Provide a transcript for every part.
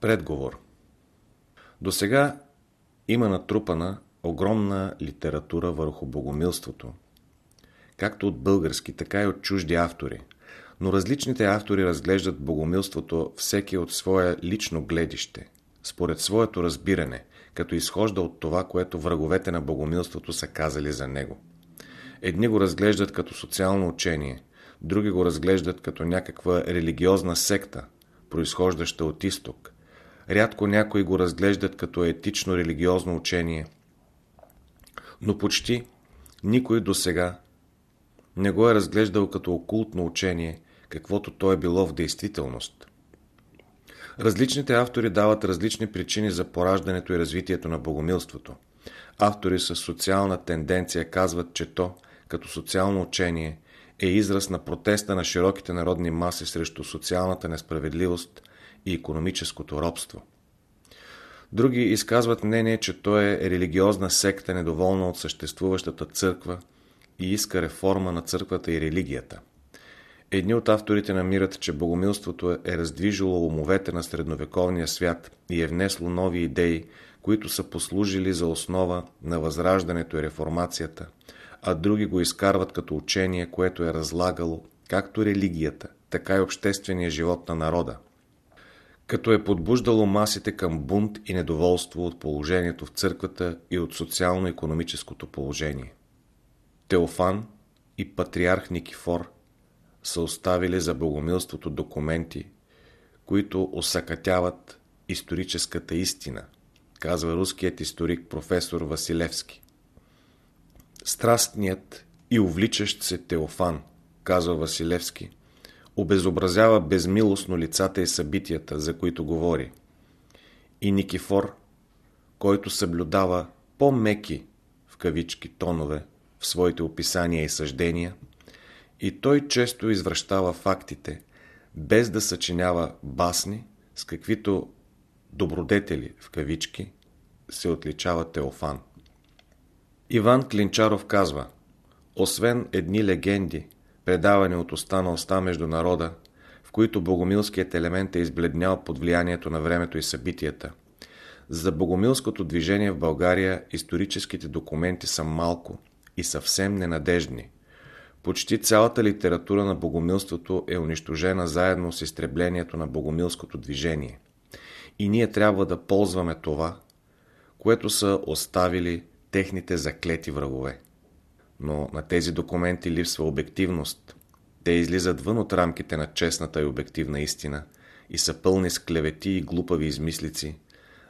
Предговор До сега има натрупана огромна литература върху богомилството, както от български, така и от чужди автори, но различните автори разглеждат богомилството всеки от своя лично гледище, според своето разбиране, като изхожда от това, което враговете на богомилството са казали за него. Едни го разглеждат като социално учение, други го разглеждат като някаква религиозна секта, произхождаща от изток. Рядко някои го разглеждат като етично-религиозно учение, но почти никой до сега не го е разглеждал като окултно учение, каквото то е било в действителност. Различните автори дават различни причини за пораждането и развитието на богомилството. Автори с социална тенденция казват, че то, като социално учение, е израз на протеста на широките народни маси срещу социалната несправедливост и економическото робство. Други изказват мнение, че то е религиозна секта, недоволна от съществуващата църква и иска реформа на църквата и религията. Едни от авторите намират, че богомилството е раздвижило умовете на средновековния свят и е внесло нови идеи, които са послужили за основа на възраждането и реформацията, а други го изкарват като учение, което е разлагало както религията, така и обществения живот на народа, като е подбуждало масите към бунт и недоволство от положението в църквата и от социално-економическото положение. Теофан и патриарх Никифор са оставили за богомилството документи, които осъкатяват историческата истина, казва руският историк професор Василевски. Страстният и увличащ се Теофан, казва Василевски, обезобразява безмилостно лицата и събитията, за които говори. И Никифор, който съблюдава по-меки в кавички тонове в своите описания и съждения, и той често извръщава фактите, без да съчинява басни, с каквито добродетели в кавички се отличава Теофан. Иван Клинчаров казва, освен едни легенди, предавани от уста на уста между народа, в които богомилският елемент е избледнял под влиянието на времето и събитията. За богомилското движение в България историческите документи са малко и съвсем ненадежни. Почти цялата литература на богомилството е унищожена заедно с изтреблението на богомилското движение. И ние трябва да ползваме това, което са оставили техните заклети врагове. Но на тези документи липсва обективност. Те излизат вън от рамките на честната и обективна истина и са пълни с клевети и глупави измислици,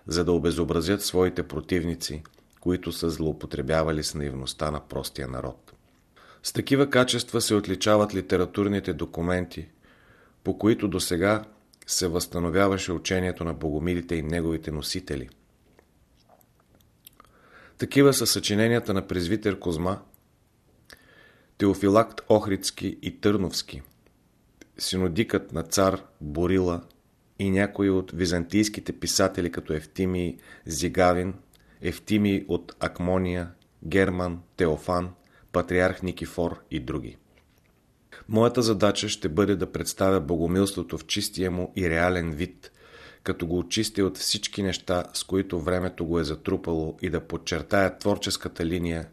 за да обезобразят своите противници, които са злоупотребявали с наивността на простия народ. С такива качества се отличават литературните документи, по които до сега се възстановяваше учението на богомилите и неговите носители – такива са съчиненията на презвитер Козма, Теофилакт Охридски и Търновски, синодикът на цар Борила и някои от византийските писатели като Евтимий Зигавин, Евтимий от Акмония, Герман, Теофан, Патриарх Никифор и други. Моята задача ще бъде да представя богомилството в чистия му и реален вид – като го очисти от всички неща, с които времето го е затрупало и да подчертая творческата линия,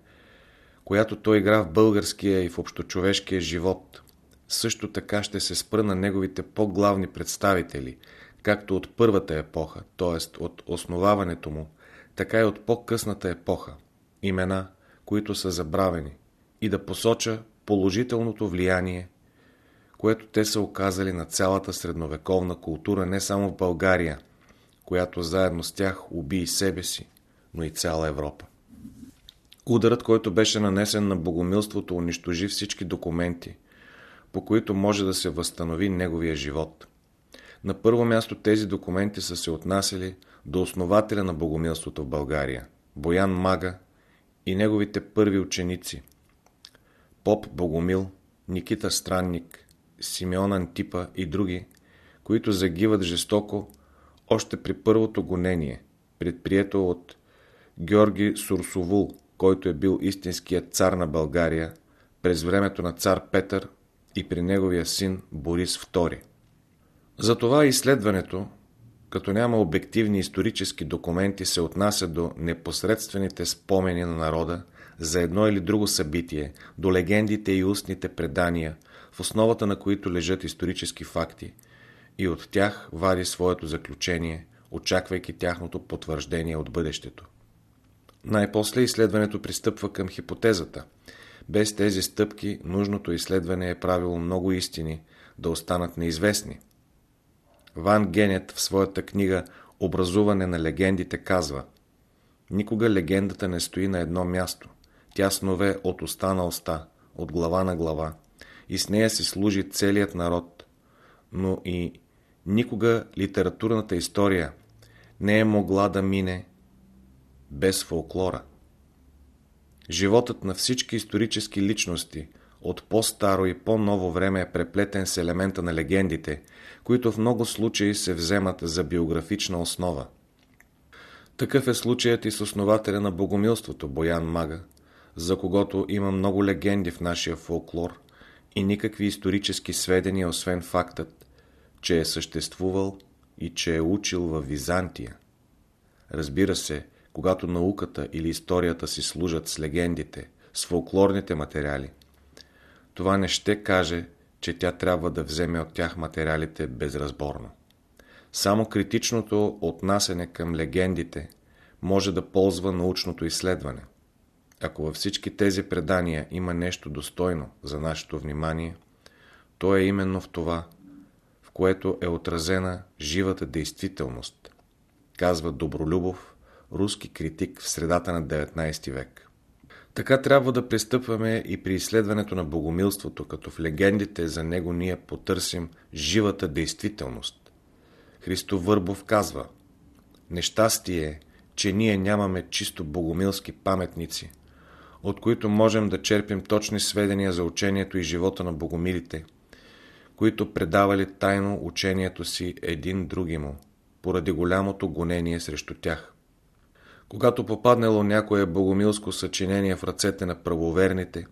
която той игра в българския и в общочовешкия живот. Също така ще се спра на неговите по-главни представители, както от първата епоха, т.е. от основаването му, така и от по-късната епоха, имена, които са забравени, и да посоча положителното влияние, което те са оказали на цялата средновековна култура не само в България, която заедно с тях уби и себе си, но и цяла Европа. Ударът, който беше нанесен на богомилството, унищожи всички документи, по които може да се възстанови неговия живот. На първо място тези документи са се отнасяли до основателя на богомилството в България, Боян Мага и неговите първи ученици, Поп Богомил, Никита Странник, Симеон Антипа и други, които загиват жестоко още при първото гонение, предприето от Георги Сурсовул, който е бил истинският цар на България през времето на цар Петър и при неговия син Борис II. Затова изследването като няма обективни исторически документи, се отнася до непосредствените спомени на народа за едно или друго събитие, до легендите и устните предания, в основата на които лежат исторически факти, и от тях вади своето заключение, очаквайки тяхното потвърждение от бъдещето. Най-после изследването пристъпва към хипотезата. Без тези стъпки нужното изследване е правило много истини да останат неизвестни. Ван Генет в своята книга Образуване на легендите казва Никога легендата не стои на едно място. Тя снове от уста на уста, от глава на глава и с нея се служи целият народ, но и никога литературната история не е могла да мине без фолклора. Животът на всички исторически личности от по-старо и по-ново време е преплетен с елемента на легендите, които в много случаи се вземат за биографична основа. Такъв е случаят и с основателя на богомилството Боян Мага, за когото има много легенди в нашия фолклор и никакви исторически сведения, освен фактът, че е съществувал и че е учил в Византия. Разбира се, когато науката или историята си служат с легендите, с фолклорните материали, това не ще каже, че тя трябва да вземе от тях материалите безразборно. Само критичното отнасене към легендите може да ползва научното изследване. Ако във всички тези предания има нещо достойно за нашето внимание, то е именно в това, в което е отразена живата действителност, казва Добролюбов, руски критик в средата на 19 век. Така трябва да пристъпваме и при изследването на богомилството, като в легендите за него ние потърсим живата действителност. Христо Върбов казва Нещастие е, че ние нямаме чисто богомилски паметници, от които можем да черпим точни сведения за учението и живота на богомилите, които предавали тайно учението си един други му, поради голямото гонение срещу тях. Когато попаднало някое богомилско съчинение в ръцете на правоверните,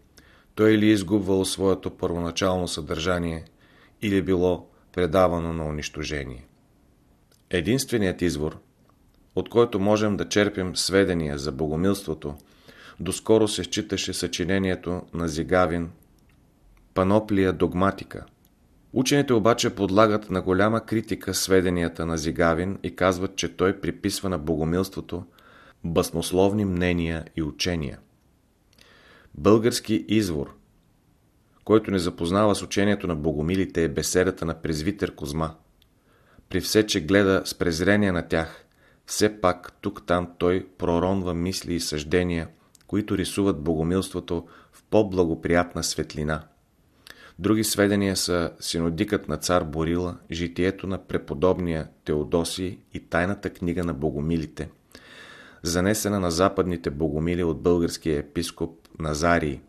той или изгубвало своето първоначално съдържание, или било предавано на унищожение. Единственият извор, от който можем да черпим сведения за богомилството, доскоро се считаше съчинението на Зигавин Паноплия догматика. Учените обаче подлагат на голяма критика сведенията на Зигавин и казват, че той приписва на богомилството баснословни мнения и учения. Български извор, който не запознава с учението на богомилите е беседата на презвитер Козма. При все, че гледа с презрение на тях, все пак тук-там той проронва мисли и съждения, които рисуват богомилството в по-благоприятна светлина. Други сведения са синодикът на цар Борила, житието на преподобния Теодосий и тайната книга на богомилите – занесена на западните богомили от българския епископ Назарий,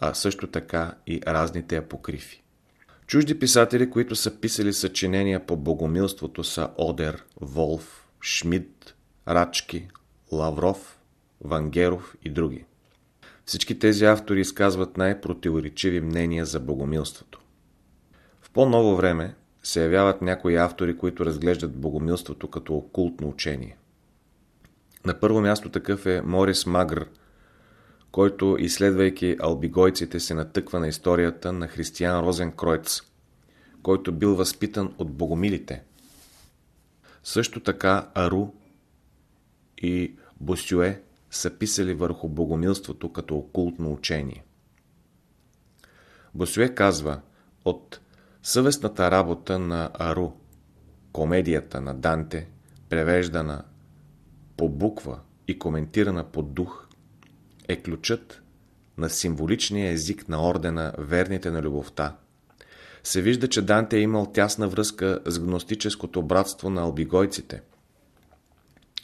а също така и разните апокрифи. Чужди писатели, които са писали съчинения по богомилството са Одер, Волф, Шмидт, Рачки, Лавров, Вангеров и други. Всички тези автори изказват най-противоречиви мнения за богомилството. В по-ново време се явяват някои автори, които разглеждат богомилството като окултно учение. На първо място такъв е Морис Магр, който, изследвайки албигойците, се натъква на историята на християн Розен Кройц, който бил възпитан от богомилите. Също така Ару и Босюе са писали върху богомилството като окултно учение. Босюе казва от съвестната работа на Ару, комедията на Данте, превеждана по буква и коментирана по дух, е ключът на символичния език на ордена Верните на любовта. Се вижда, че Данте е имал тясна връзка с гностическото братство на албигойците.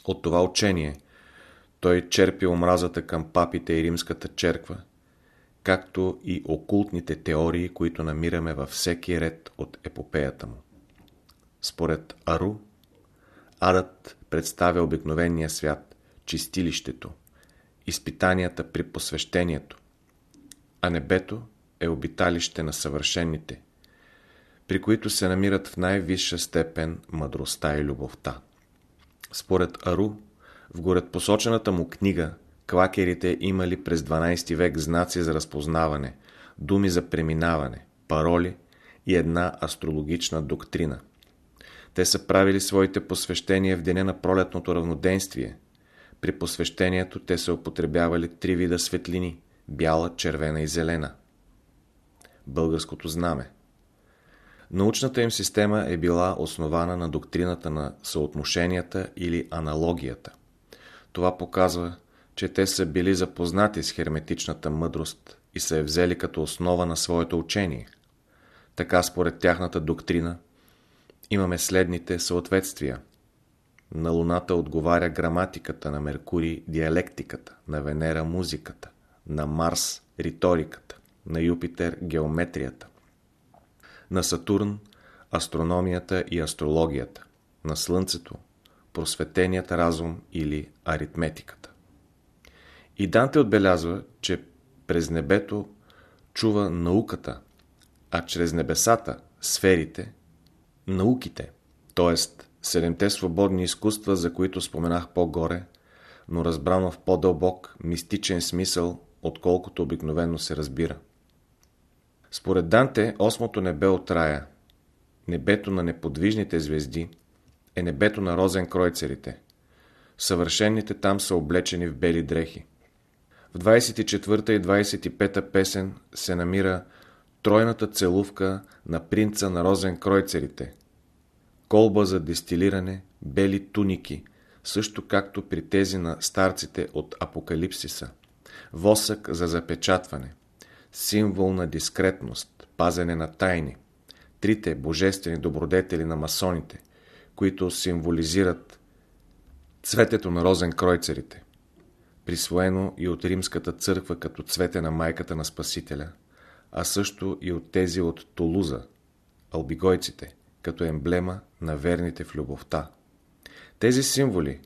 От това учение той черпи омразата към папите и римската черква, както и окултните теории, които намираме във всеки ред от епопеята му. Според Ару, адът представя обикновения свят, чистилището, изпитанията при посвещението, а небето е обиталище на съвършените, при които се намират в най-висша степен мъдростта и любовта. Според Ару, в горед му книга, квакерите имали през 12 век знаци за разпознаване, думи за преминаване, пароли и една астрологична доктрина. Те са правили своите посвещения в деня на пролетното равноденствие. При посвещението те са употребявали три вида светлини – бяла, червена и зелена. Българското знаме Научната им система е била основана на доктрината на съотношенията или аналогията. Това показва, че те са били запознати с херметичната мъдрост и са я взели като основа на своето учение. Така според тяхната доктрина имаме следните съответствия. На Луната отговаря граматиката, на Меркурий диалектиката, на Венера музиката, на Марс риториката, на Юпитер геометрията, на Сатурн астрономията и астрологията, на Слънцето просветеният разум или аритметиката. И Данте отбелязва, че през небето чува науката, а чрез небесата, сферите, науките, т.е. седемте свободни изкуства, за които споменах по-горе, но разбрано в по-дълбок, мистичен смисъл, отколкото обикновено се разбира. Според Данте, осмото небе от рая, небето на неподвижните звезди, е небето на розен кройцерите. Съвършенните там са облечени в бели дрехи. В 24 и 25 песен се намира тройната целувка на принца на розен кройцерите. Колба за дестилиране, бели туники, също както при тези на старците от Апокалипсиса. Восък за запечатване символ на дискретност, пазене на тайни, трите божествени добродетели на масоните, които символизират цветето на розен кройцерите, присвоено и от римската църква като цвете на майката на Спасителя, а също и от тези от Тулуза, албигойците, като емблема на верните в любовта. Тези символи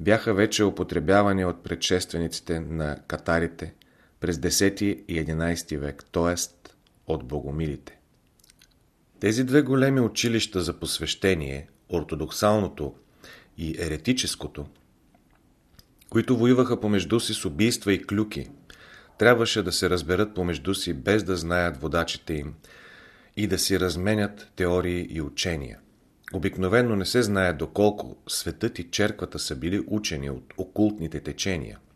бяха вече употребявани от предшествениците на катарите през 10 и 11 век, т.е. от богомилите. Тези две големи училища за посвещение, ортодоксалното и еретическото, които воюваха помежду си с убийства и клюки, трябваше да се разберат помежду си без да знаят водачите им и да си разменят теории и учения. Обикновено не се знае доколко светът и черквата са били учени от окултните течения –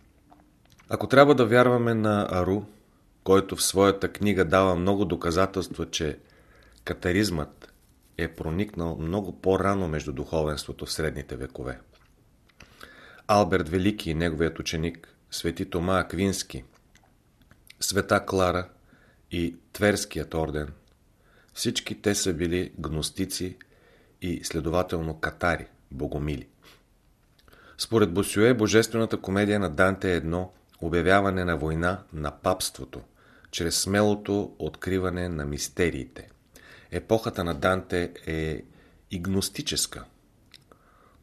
ако трябва да вярваме на Ару, който в своята книга дава много доказателства, че катаризмът е проникнал много по-рано между духовенството в средните векове. Алберт Велики и неговият ученик, свети Тома Аквински, света Клара и Тверският орден, всички те са били гностици и следователно катари, богомили. Според Босюе, божествената комедия на Данте е едно обявяване на война на папството, чрез смелото откриване на мистериите. Епохата на Данте е игностическа.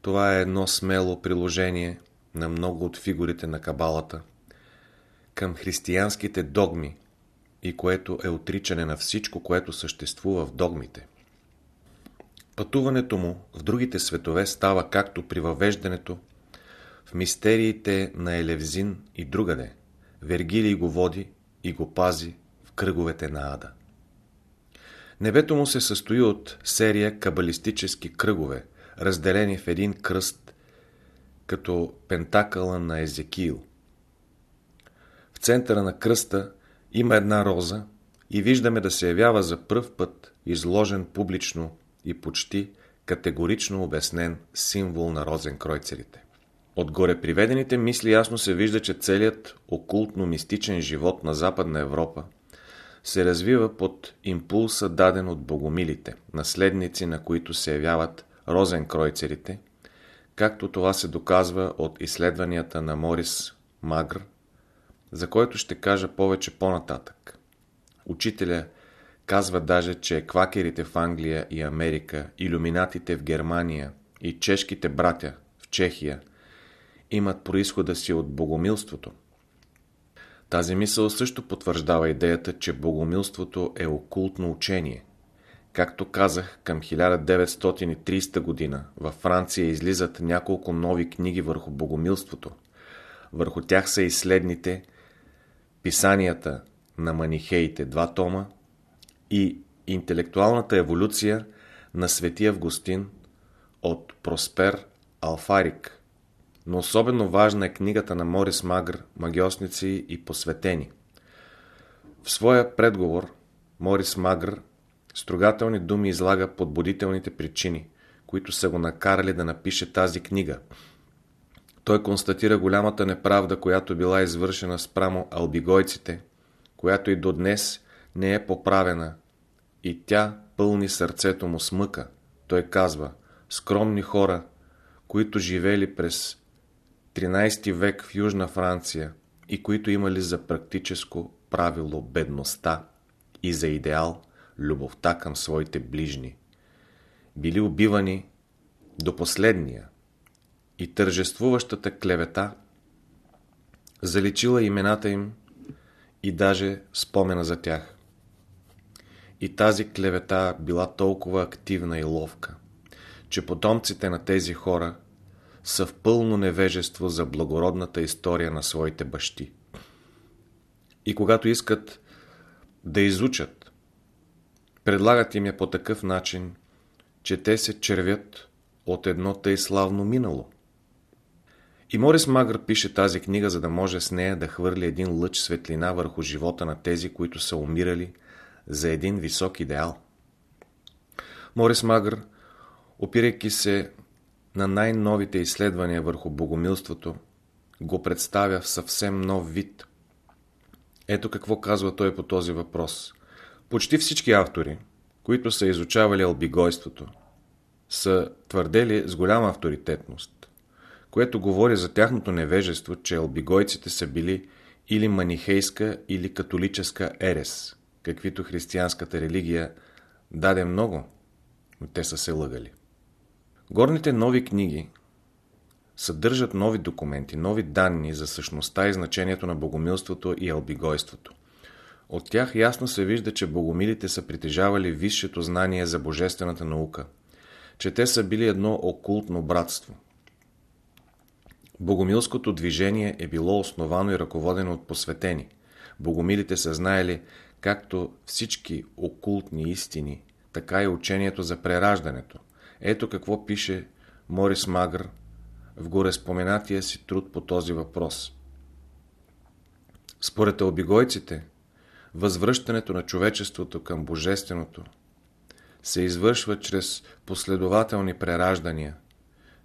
Това е едно смело приложение на много от фигурите на кабалата към християнските догми и което е отричане на всичко, което съществува в догмите. Пътуването му в другите светове става както при въвеждането в мистериите на Елевзин и другаде, Вергилий го води и го пази в кръговете на ада. Небето му се състои от серия кабалистически кръгове, разделени в един кръст, като пентакъла на Езекиил. В центъра на кръста има една роза и виждаме да се явява за пръв път изложен публично и почти категорично обяснен символ на розен кройцерите. От горе приведените мисли ясно се вижда, че целият окултно-мистичен живот на Западна Европа се развива под импулса даден от богомилите, наследници на които се явяват розенкройцерите, както това се доказва от изследванията на Морис Магр, за който ще кажа повече по-нататък. Учителя казва даже, че квакерите в Англия и Америка, иллюминатите в Германия и чешките братя в Чехия – имат происхода си от богомилството. Тази мисъл също потвърждава идеята, че богомилството е окултно учение. Както казах, към 1930 година във Франция излизат няколко нови книги върху богомилството. Върху тях са изследните писанията на манихеите, два тома, и интелектуалната еволюция на свети Августин от Проспер Алфарик. Но особено важна е книгата на Морис Магр «Магиосници и посветени». В своя предговор Морис Магр строгателни думи излага подбудителните причини, които са го накарали да напише тази книга. Той констатира голямата неправда, която била извършена спрамо албигойците, която и до днес не е поправена, и тя пълни сърцето му с мъка. Той казва, скромни хора, които живели през 13 век в Южна Франция и които имали за практическо правило бедността и за идеал любовта към своите ближни. Били убивани до последния и тържествуващата клевета заличила имената им и даже спомена за тях. И тази клевета била толкова активна и ловка, че потомците на тези хора са в пълно невежество за благородната история на своите бащи. И когато искат да изучат, предлагат им я по такъв начин, че те се червят от едно тъй славно минало. И Морис Магър пише тази книга, за да може с нея да хвърли един лъч светлина върху живота на тези, които са умирали за един висок идеал. Морис Магър, опирайки се на най-новите изследвания върху богомилството, го представя в съвсем нов вид. Ето какво казва той по този въпрос. Почти всички автори, които са изучавали албигойството, са твърдели с голяма авторитетност, което говори за тяхното невежество, че албигойците са били или манихейска, или католическа ерес, каквито християнската религия даде много, но те са се лъгали. Горните нови книги съдържат нови документи, нови данни за същността и значението на богомилството и албигойството. От тях ясно се вижда, че богомилите са притежавали висшето знание за божествената наука, че те са били едно окултно братство. Богомилското движение е било основано и ръководено от посветени. Богомилите са знаели както всички окултни истини, така и учението за прераждането. Ето какво пише Морис Магър в гореспоменатия си труд по този въпрос. Според обигойците, възвръщането на човечеството към Божественото се извършва чрез последователни прераждания,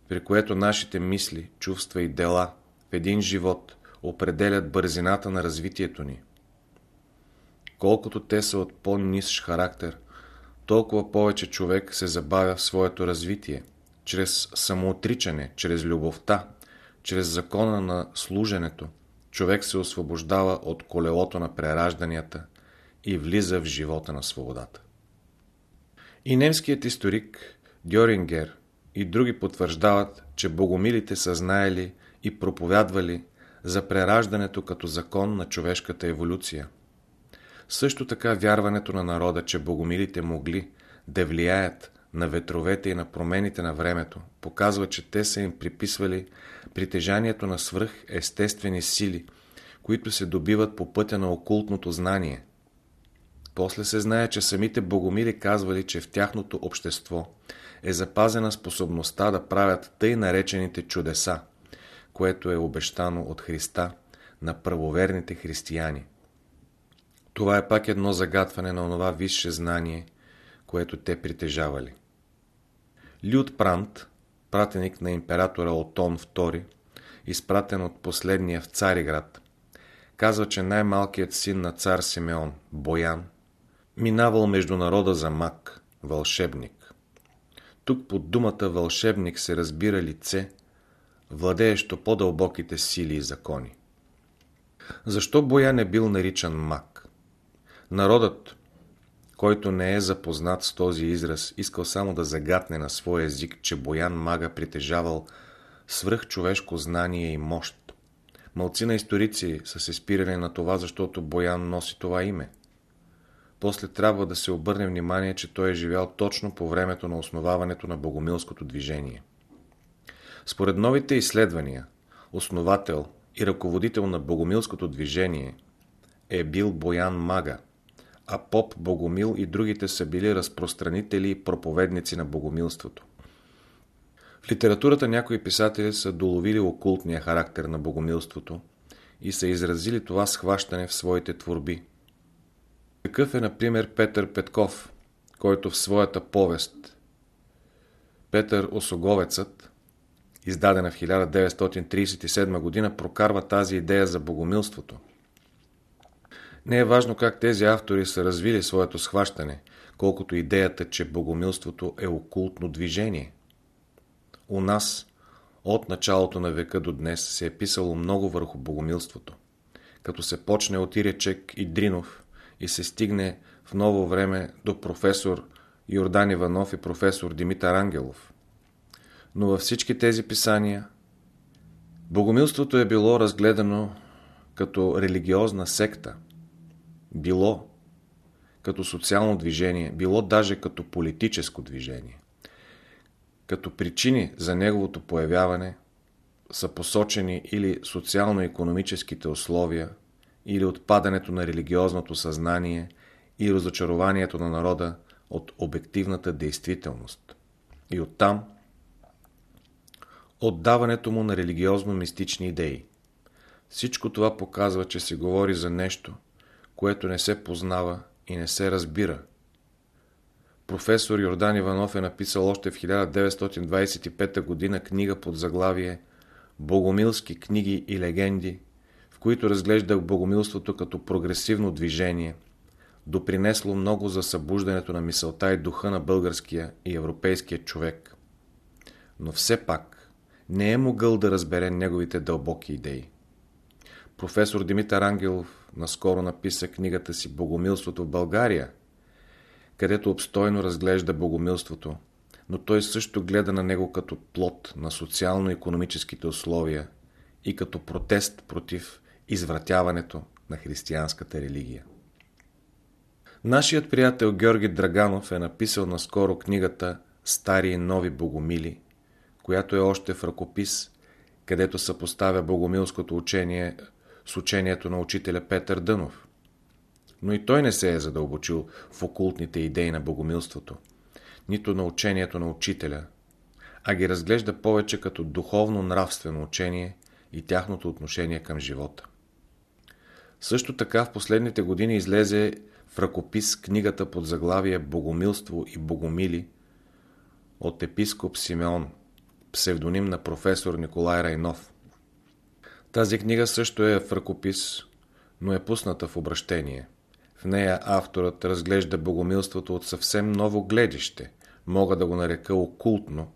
при което нашите мисли, чувства и дела в един живот определят бързината на развитието ни. Колкото те са от по-нисш характер, толкова повече човек се забавя в своето развитие, чрез самоотричане, чрез любовта, чрез закона на служенето, човек се освобождава от колелото на преражданията и влиза в живота на свободата. И немският историк Дьорингер и други потвърждават, че богомилите са знаели и проповядвали за прераждането като закон на човешката еволюция. Също така вярването на народа, че богомилите могли да влияят на ветровете и на промените на времето, показва, че те са им приписвали притежанието на свръх естествени сили, които се добиват по пътя на окултното знание. После се знае, че самите богомили казвали, че в тяхното общество е запазена способността да правят тъй наречените чудеса, което е обещано от Христа на правоверните християни. Това е пак едно загатване на онова висше знание, което те притежавали. Люд Прант, пратеник на императора Отон II, изпратен от последния в Цариград, казва, че най-малкият син на цар Симеон, Боян, минавал между народа за мак, вълшебник. Тук под думата вълшебник се разбира лице, владеещо по-дълбоките сили и закони. Защо Боян е бил наричан мак? Народът, който не е запознат с този израз, искал само да загатне на своя език, че Боян Мага притежавал свръхчовешко знание и мощ. Малцина историци са се спирали на това, защото Боян носи това име. После трябва да се обърне внимание, че той е живял точно по времето на основаването на богомилското движение. Според новите изследвания, основател и ръководител на богомилското движение е бил Боян Мага, а поп Богомил и другите са били разпространители и проповедници на богомилството. В литературата някои писатели са доловили окултния характер на богомилството и са изразили това схващане в своите творби. Такъв е, например, Петър Петков, който в своята повест Петър Осоговецът, издадена в 1937 г., прокарва тази идея за богомилството. Не е важно как тези автори са развили своето схващане, колкото идеята, че богомилството е окултно движение. У нас от началото на века до днес се е писало много върху богомилството. Като се почне от Иречек и Дринов и се стигне в ново време до професор Йордан Иванов и професор Димитър Ангелов. Но във всички тези писания богомилството е било разгледано като религиозна секта, било като социално движение, било даже като политическо движение. Като причини за неговото появяване са посочени или социално-економическите условия, или отпадането на религиозното съзнание и разочарованието на народа от обективната действителност. И оттам отдаването му на религиозно-мистични идеи. Всичко това показва, че се говори за нещо, което не се познава и не се разбира, Професор Йордан Иванов е написал още в 1925 г. книга под заглавие Богомилски книги и легенди, които разглежда богомилството като прогресивно движение, допринесло много за събуждането на мисълта и духа на българския и европейския човек. Но все пак не е могъл да разбере неговите дълбоки идеи. Професор Димитър Ангелов наскоро написа книгата си Богомилството в България – където обстойно разглежда богомилството, но той също гледа на него като плод на социално-економическите условия и като протест против извратяването на християнската религия. Нашият приятел Георги Драганов е написал наскоро книгата Стари и нови богомили, която е още в ръкопис, където съпоставя богомилското учение с учението на учителя Петър Дънов но и той не се е задълбочил в окултните идеи на богомилството, нито на учението на учителя, а ги разглежда повече като духовно-нравствено учение и тяхното отношение към живота. Също така в последните години излезе в ръкопис книгата под заглавие Богомилство и Богомили от епископ Симеон, псевдоним на професор Николай Райнов. Тази книга също е в ръкопис, но е пусната в обращение – в нея авторът разглежда богомилството от съвсем ново гледище, мога да го нарека окултно,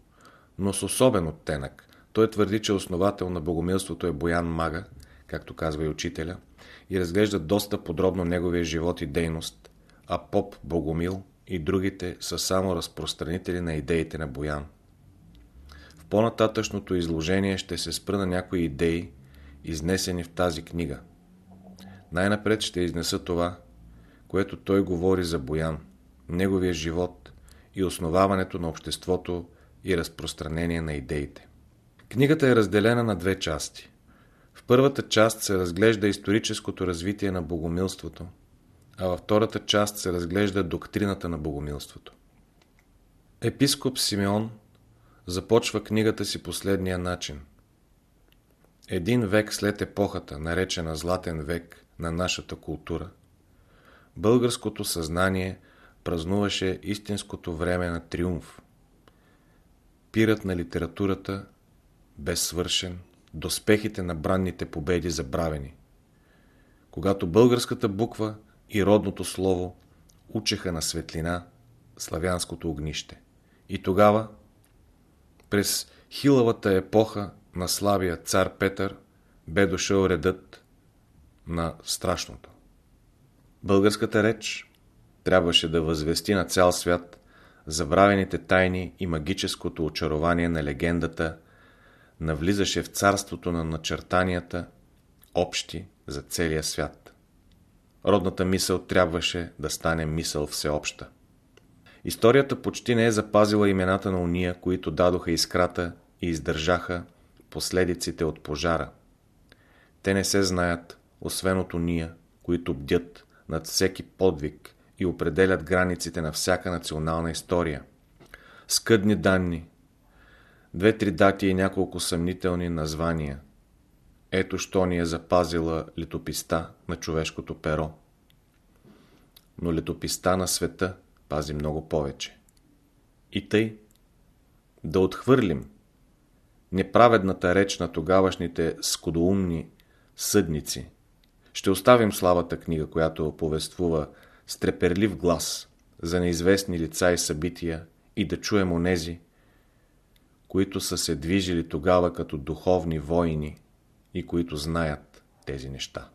но с особен оттенък. Той твърди, че основател на богомилството е Боян Мага, както казва и учителя, и разглежда доста подробно неговия живот и дейност, а поп Богомил и другите са само разпространители на идеите на Боян. В по-нататъчното изложение ще се спра на някои идеи, изнесени в тази книга. Най-напред ще изнеса това, което той говори за Боян, неговия живот и основаването на обществото и разпространение на идеите. Книгата е разделена на две части. В първата част се разглежда историческото развитие на богомилството, а във втората част се разглежда доктрината на богомилството. Епископ Симеон започва книгата си последния начин. Един век след епохата, наречена Златен век на нашата култура – българското съзнание празнуваше истинското време на триумф. Пират на литературата безсвършен, доспехите на бранните победи забравени. Когато българската буква и родното слово учеха на светлина славянското огнище. И тогава, през хилавата епоха на славия цар Петър, бе дошъл редът на страшното. Българската реч трябваше да възвести на цял свят забравените тайни и магическото очарование на легендата навлизаше в царството на начертанията, общи за целия свят. родната мисъл трябваше да стане мисъл всеобща. Историята почти не е запазила имената на уния, които дадоха искрата и издържаха последиците от пожара. Те не се знаят, освен от уния, които бдят над всеки подвиг и определят границите на всяка национална история. Скъдни данни, две-три дати и няколко съмнителни названия. Ето що ни е запазила летописта на човешкото перо. Но летописта на света пази много повече. И тъй, да отхвърлим неправедната реч на тогавашните скудоумни съдници. Ще оставим слабата книга, която повествува с треперлив глас за неизвестни лица и събития и да чуем онези, които са се движили тогава като духовни войни и които знаят тези неща.